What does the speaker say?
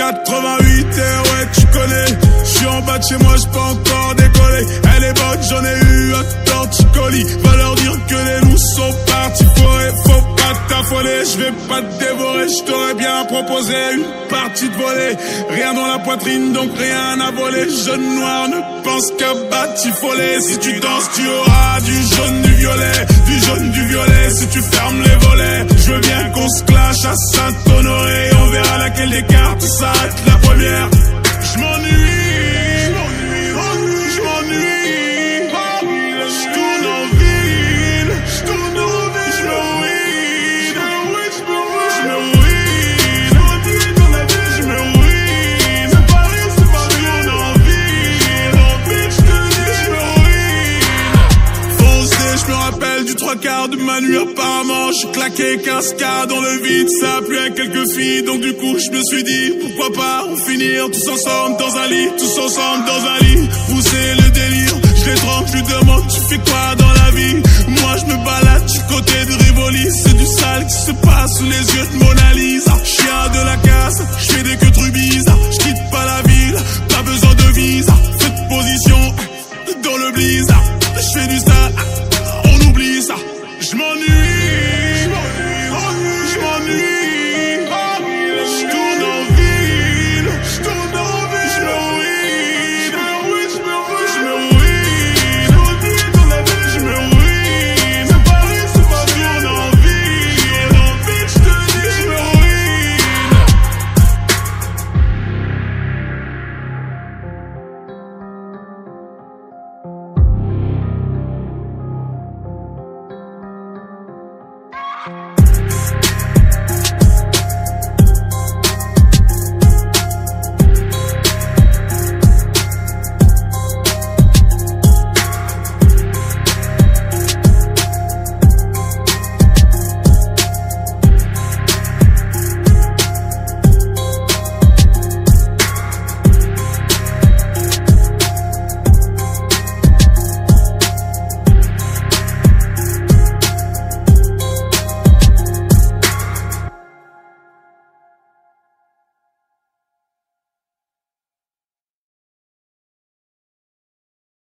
88 heures, ouais, tu connais. Je suis en bas de chez moi, je peux encore décoller. Elle est bonne, j'en ai eu un torticolis. Va leur dire que les loups sont partis forêt. Faut pas t'affoler, je vais pas te dévorer. Je t'aurais bien proposé une partie de volée. Rien dans la poitrine, donc rien à voler. Jeune noir ne pense qu'à batifoler. Si tu danses, tu auras du jaune, du violet. Du jaune, du violet. Si tu fermes les volets, je veux bien qu'on se clash à Saint-Honoré. Verra laquelle des cartes s'arrête la première. Trois quarts de ma nuit apparemment Je claqué 15 cas dans le vide Ça a plu à quelques filles Donc du coup je me suis dit Pourquoi pas on finir tous ensemble dans un lit Tous ensemble dans un lit. Pousser le délire? Je les trompe, je lui demande Tu fais quoi dans la vie? Moi je me balade du côté de Rivoli C'est du sale qui se passe sous les yeux de Mona